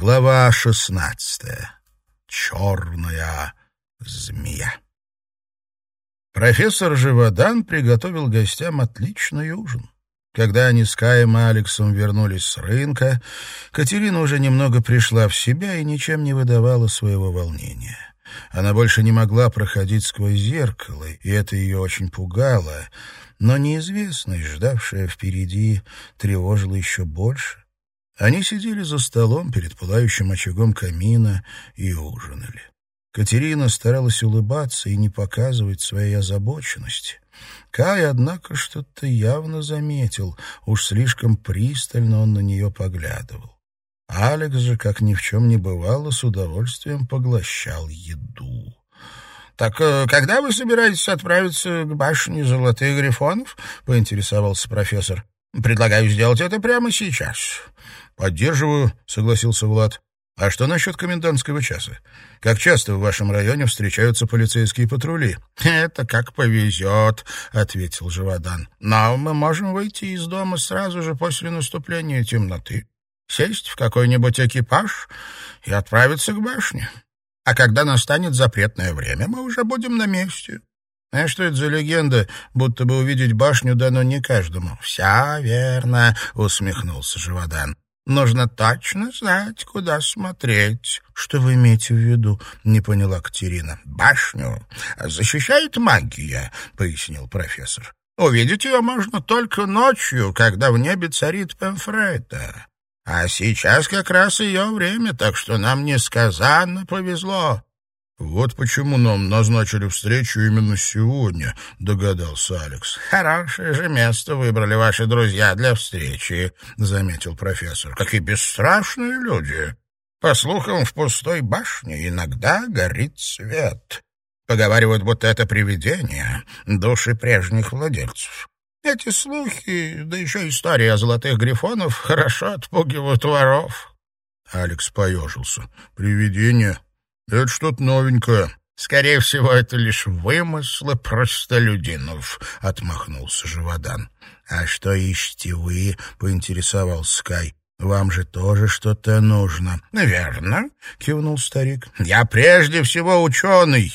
Глава шестнадцатая. Черная змея. Профессор Живодан приготовил гостям отличный ужин. Когда они с Каем и Алексом вернулись с рынка, Катерина уже немного пришла в себя и ничем не выдавала своего волнения. Она больше не могла проходить сквозь зеркало, и это ее очень пугало, но неизвестность, ждавшая впереди, тревожила еще больше. Они сидели за столом перед пылающим очагом камина и ужинали. Катерина старалась улыбаться и не показывать своей озабоченности. Кай, однако, что-то явно заметил, уж слишком пристально он на нее поглядывал. Алекс же, как ни в чем не бывало, с удовольствием поглощал еду. «Так э, когда вы собираетесь отправиться к башне Золотых Грифонов?» — поинтересовался профессор. «Предлагаю сделать это прямо сейчас. «Поддерживаю», — согласился Влад. «А что насчет комендантского часа? Как часто в вашем районе встречаются полицейские патрули?» «Это как повезет», — ответил Живодан. «Но мы можем выйти из дома сразу же после наступления темноты, сесть в какой-нибудь экипаж и отправиться к башне. А когда настанет запретное время, мы уже будем на месте». А что это за легенда, будто бы увидеть башню дано не каждому? — Вся верно, — усмехнулся Живодан. Нужно точно знать, куда смотреть. — Что вы имеете в виду? — не поняла Катерина. — Башню защищает магия, — пояснил профессор. Увидеть ее можно только ночью, когда в небе царит Пемфрейта. А сейчас как раз ее время, так что нам несказанно повезло. «Вот почему нам назначили встречу именно сегодня», — догадался Алекс. «Хорошее же место выбрали ваши друзья для встречи», — заметил профессор. «Какие бесстрашные люди! По слухам, в пустой башне иногда горит свет. Поговаривают, будто это привидение, души прежних владельцев. Эти слухи, да еще история о золотых грифонов, хорошо отпугивают воров». Алекс поежился. «Привидение?» Это что-то новенькое. Скорее всего, это лишь вымыслы простолюдинов, — отмахнулся Живодан. — А что ищете вы? — поинтересовался Скай. — Вам же тоже что-то нужно. — Верно, — кивнул старик. — Я прежде всего ученый,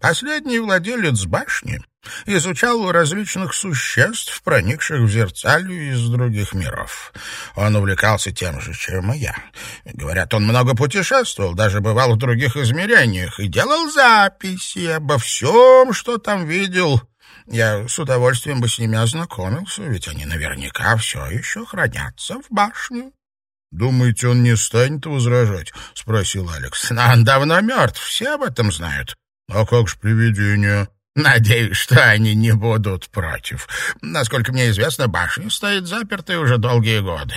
последний владелец башни изучал различных существ, проникших в зерцалью из других миров. Он увлекался тем же, чем и я. Говорят, он много путешествовал, даже бывал в других измерениях и делал записи обо всем, что там видел. Я с удовольствием бы с ними ознакомился, ведь они наверняка все еще хранятся в башне. «Думаете, он не станет возражать?» — спросил Алекс. «Но он давно мертв, все об этом знают». «А как же привидения?» Надеюсь, что они не будут против. Насколько мне известно, башня стоит запертой уже долгие годы.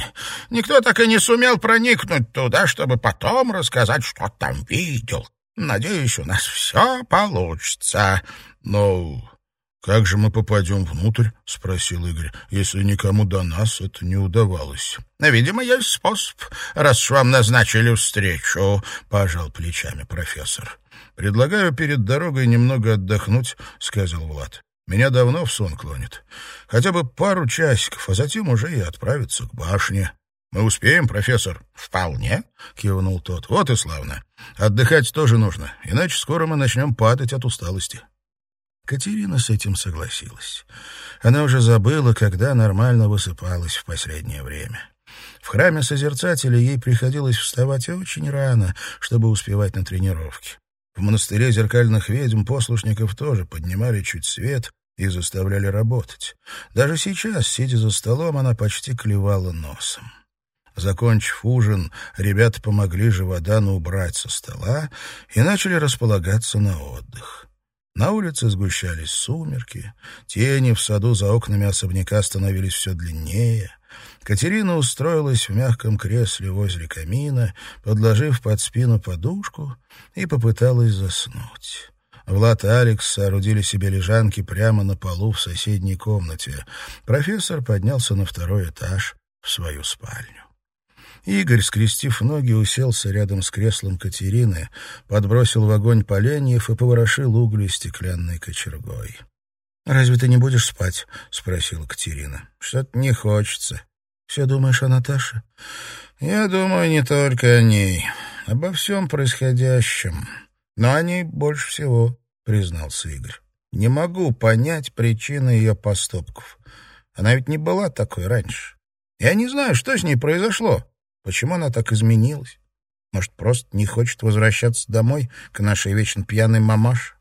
Никто так и не сумел проникнуть туда, чтобы потом рассказать, что там видел. Надеюсь, у нас все получится. Но как же мы попадем внутрь? — спросил Игорь. — Если никому до нас это не удавалось. — Видимо, есть способ, раз вам назначили встречу, — пожал плечами профессор. «Предлагаю перед дорогой немного отдохнуть», — сказал Влад. «Меня давно в сон клонит. Хотя бы пару часиков, а затем уже и отправиться к башне». «Мы успеем, профессор?» «Вполне», — кивнул тот. «Вот и славно. Отдыхать тоже нужно, иначе скоро мы начнем падать от усталости». Катерина с этим согласилась. Она уже забыла, когда нормально высыпалась в последнее время. В храме Созерцателя ей приходилось вставать очень рано, чтобы успевать на тренировки. В монастыре зеркальных ведьм послушников тоже поднимали чуть свет и заставляли работать. Даже сейчас, сидя за столом, она почти клевала носом. Закончив ужин, ребята помогли Живодану убрать со стола и начали располагаться на отдых. На улице сгущались сумерки, тени в саду за окнами особняка становились все длиннее. Катерина устроилась в мягком кресле возле камина, подложив под спину подушку, и попыталась заснуть. Влад и Алекс соорудили себе лежанки прямо на полу в соседней комнате. Профессор поднялся на второй этаж в свою спальню. Игорь, скрестив ноги, уселся рядом с креслом Катерины, подбросил в огонь поленьев и поворошил угли стеклянной кочергой. «Разве ты не будешь спать?» — спросила Катерина. «Что-то не хочется. Все думаешь о Наташе? Я думаю не только о ней, обо всем происходящем. Но о ней больше всего, признался Игорь. Не могу понять причины ее поступков. Она ведь не была такой раньше. Я не знаю, что с ней произошло. Почему она так изменилась? Может, просто не хочет возвращаться домой к нашей вечно пьяной мамаше?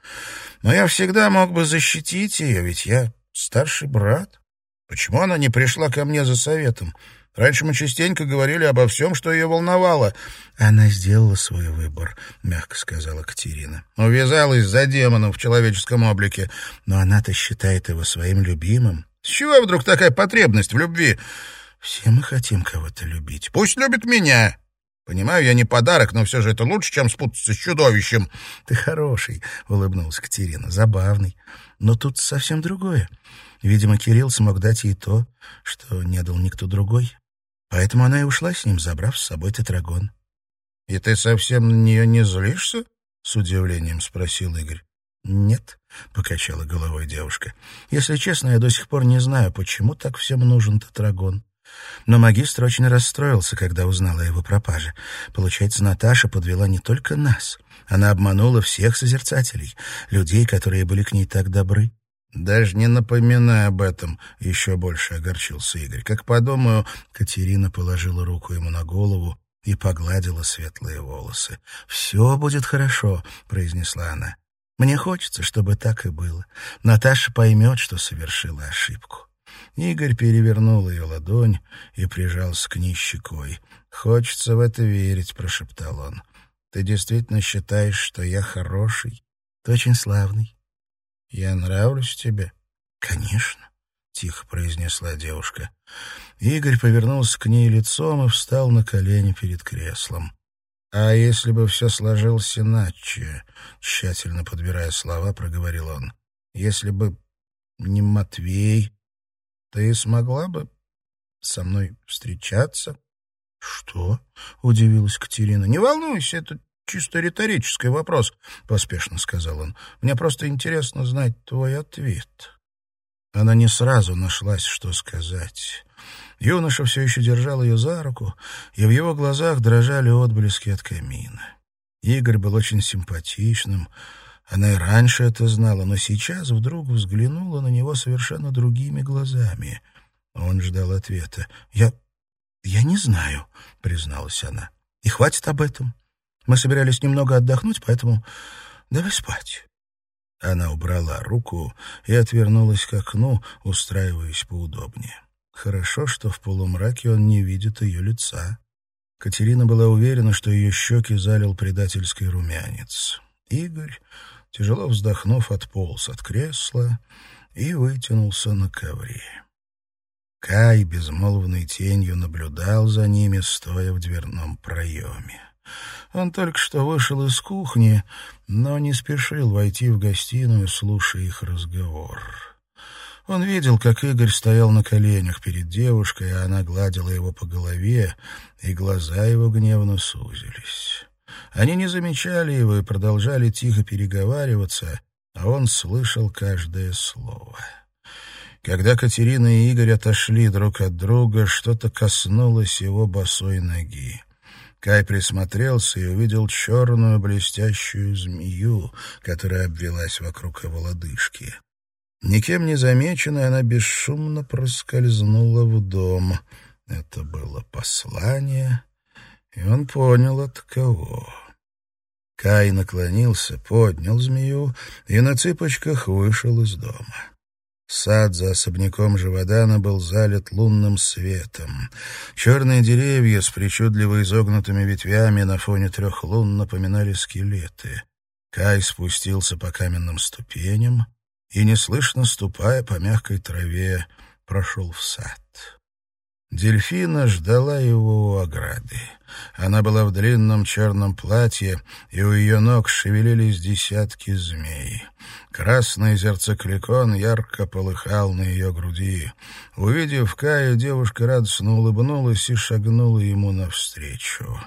Но я всегда мог бы защитить ее, ведь я старший брат. Почему она не пришла ко мне за советом? Раньше мы частенько говорили обо всем, что ее волновало. Она сделала свой выбор, — мягко сказала Катерина. Увязалась за демоном в человеческом облике. Но она-то считает его своим любимым. С чего вдруг такая потребность в любви? Все мы хотим кого-то любить. Пусть любит меня. Понимаю, я не подарок, но все же это лучше, чем спутаться с чудовищем. Ты хороший, — улыбнулась Катерина, — забавный. Но тут совсем другое. Видимо, Кирилл смог дать ей то, что не дал никто другой. Поэтому она и ушла с ним, забрав с собой тетрагон. — И ты совсем на нее не злишься? — с удивлением спросил Игорь. «Нет», — покачала головой девушка. «Если честно, я до сих пор не знаю, почему так всем нужен тетрагон. Но магистр очень расстроился, когда узнала о его пропаже. Получается, Наташа подвела не только нас. Она обманула всех созерцателей, людей, которые были к ней так добры. «Даже не напоминай об этом», — еще больше огорчился Игорь. «Как подумаю...» Катерина положила руку ему на голову и погладила светлые волосы. «Все будет хорошо», — произнесла она. «Мне хочется, чтобы так и было. Наташа поймет, что совершила ошибку». Игорь перевернул ее ладонь и прижался к ней щекой. «Хочется в это верить», — прошептал он. «Ты действительно считаешь, что я хороший? Ты очень славный. Я нравлюсь тебе?» «Конечно», — тихо произнесла девушка. Игорь повернулся к ней лицом и встал на колени перед креслом. «А если бы все сложилось иначе?» — тщательно подбирая слова, проговорил он. «Если бы не Матвей, ты смогла бы со мной встречаться? — Что? — удивилась Катерина. — Не волнуйся, это чисто риторический вопрос, — поспешно сказал он. — Мне просто интересно знать твой ответ. Она не сразу нашлась, что сказать. Юноша все еще держал ее за руку, и в его глазах дрожали отблески от камина. Игорь был очень симпатичным, она и раньше это знала, но сейчас вдруг взглянула на него совершенно другими глазами. Он ждал ответа. «Я... я не знаю», — призналась она. «И хватит об этом. Мы собирались немного отдохнуть, поэтому давай спать». Она убрала руку и отвернулась к окну, устраиваясь поудобнее. Хорошо, что в полумраке он не видит ее лица. Катерина была уверена, что ее щеки залил предательский румянец. Игорь тяжело вздохнув, отполз от кресла и вытянулся на ковре. Кай безмолвной тенью наблюдал за ними, стоя в дверном проеме. Он только что вышел из кухни, но не спешил войти в гостиную, слушая их разговор. Он видел, как Игорь стоял на коленях перед девушкой, а она гладила его по голове, и глаза его гневно сузились. Они не замечали его и продолжали тихо переговариваться, а он слышал каждое слово. Когда Катерина и Игорь отошли друг от друга, что-то коснулось его босой ноги. Кай присмотрелся и увидел черную блестящую змею, которая обвелась вокруг его лодыжки. Никем не замеченная, она бесшумно проскользнула в дом. Это было послание и он понял, от кого. Кай наклонился, поднял змею и на цыпочках вышел из дома. Сад за особняком Живодана был залит лунным светом. Черные деревья с причудливо изогнутыми ветвями на фоне трех лун напоминали скелеты. Кай спустился по каменным ступеням и, неслышно ступая по мягкой траве, прошел в сад. Дельфина ждала его у ограды. Она была в длинном черном платье, и у ее ног шевелились десятки змей. Красный зерцекликон ярко полыхал на ее груди. Увидев Кая, девушка радостно улыбнулась и шагнула ему навстречу.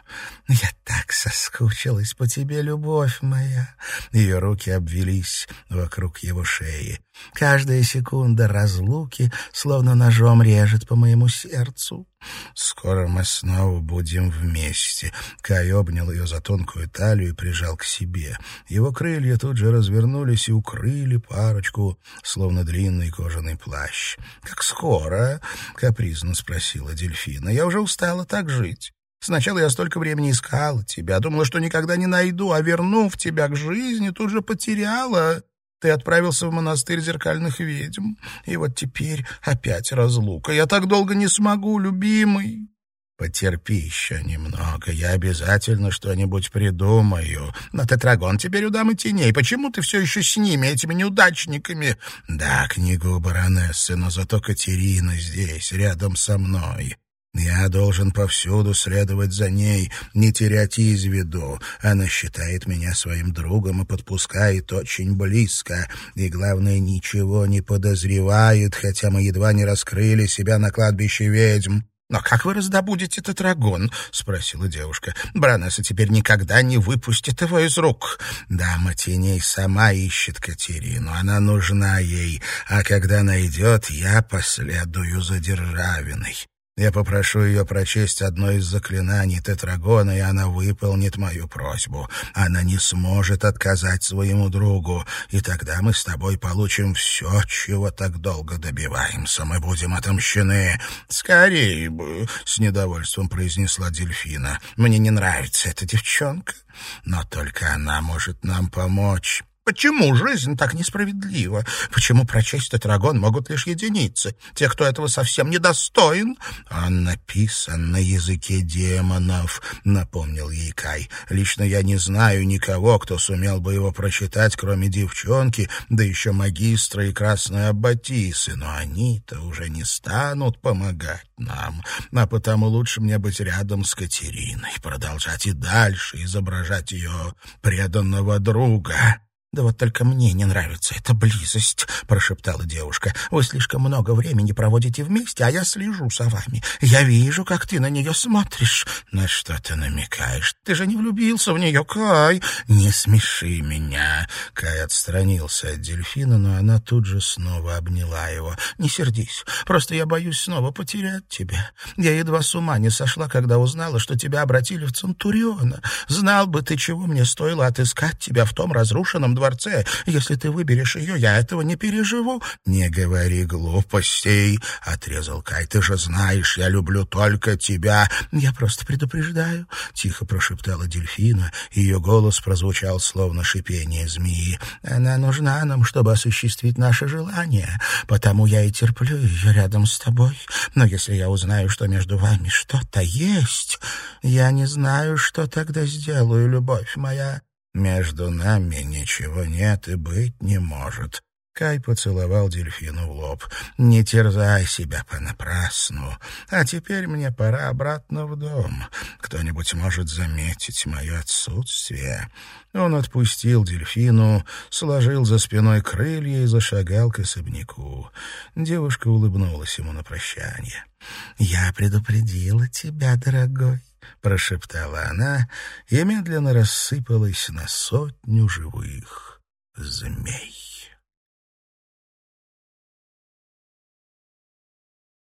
«Я так соскучилась по тебе, любовь моя!» Ее руки обвелись вокруг его шеи. «Каждая секунда разлуки словно ножом режет по моему сердцу. Скоро мы снова будем вместе». Кай обнял ее за тонкую талию и прижал к себе. Его крылья тут же развернулись и укрыли парочку, словно длинный кожаный плащ. «Как скоро?» — капризно спросила дельфина. «Я уже устала так жить». Сначала я столько времени искала тебя, думала, что никогда не найду, а вернув тебя к жизни, тут же потеряла. Ты отправился в монастырь зеркальных ведьм, и вот теперь опять разлука. Я так долго не смогу, любимый. Потерпи еще немного, я обязательно что-нибудь придумаю. На тетрагон теперь у дамы теней. Почему ты все еще с ними, этими неудачниками? Да, книгу у баронессы, но зато Катерина здесь, рядом со мной. Я должен повсюду следовать за ней, не терять из виду. Она считает меня своим другом и подпускает очень близко. И, главное, ничего не подозревает, хотя мы едва не раскрыли себя на кладбище ведьм. «Но как вы раздобудете этот рагон?» — спросила девушка. «Бранесса теперь никогда не выпустит его из рук. Дама теней сама ищет Катерину, она нужна ей, а когда найдет, я последую за Державиной. Я попрошу ее прочесть одно из заклинаний Тетрагона, и она выполнит мою просьбу. Она не сможет отказать своему другу, и тогда мы с тобой получим все, чего так долго добиваемся. Мы будем отомщены. Скорее бы, — с недовольством произнесла Дельфина. Мне не нравится эта девчонка, но только она может нам помочь. Почему жизнь так несправедлива? Почему прочесть тетрагон могут лишь единицы? Те, кто этого совсем недостоин? Он написан на языке демонов, напомнил ей Кай. Лично я не знаю никого, кто сумел бы его прочитать, кроме девчонки, да еще магистра и красной аббатисы, но они-то уже не станут помогать нам, а потому лучше мне быть рядом с Катериной, продолжать и дальше изображать ее преданного друга. «Да вот только мне не нравится эта близость», — прошептала девушка. «Вы слишком много времени проводите вместе, а я слежу за вами. Я вижу, как ты на нее смотришь». «На что ты намекаешь? Ты же не влюбился в нее, Кай!» «Не смеши меня!» Кай отстранился от дельфина, но она тут же снова обняла его. «Не сердись, просто я боюсь снова потерять тебя. Я едва с ума не сошла, когда узнала, что тебя обратили в Центуриона. Знал бы ты, чего мне стоило отыскать тебя в том разрушенном дворце. Если ты выберешь ее, я этого не переживу». «Не говори глупостей», — отрезал Кай. «Ты же знаешь, я люблю только тебя». «Я просто предупреждаю», — тихо прошептала дельфина. Ее голос прозвучал, словно шипение змеи. «Она нужна нам, чтобы осуществить наше желание, потому я и терплю ее рядом с тобой. Но если я узнаю, что между вами что-то есть, я не знаю, что тогда сделаю, любовь моя». Между нами ничего нет и быть не может. Кай поцеловал дельфину в лоб. «Не терзай себя понапрасну. А теперь мне пора обратно в дом. Кто-нибудь может заметить мое отсутствие». Он отпустил дельфину, сложил за спиной крылья и зашагал к особняку. Девушка улыбнулась ему на прощание. «Я предупредила тебя, дорогой. — прошептала она и медленно рассыпалась на сотню живых змей.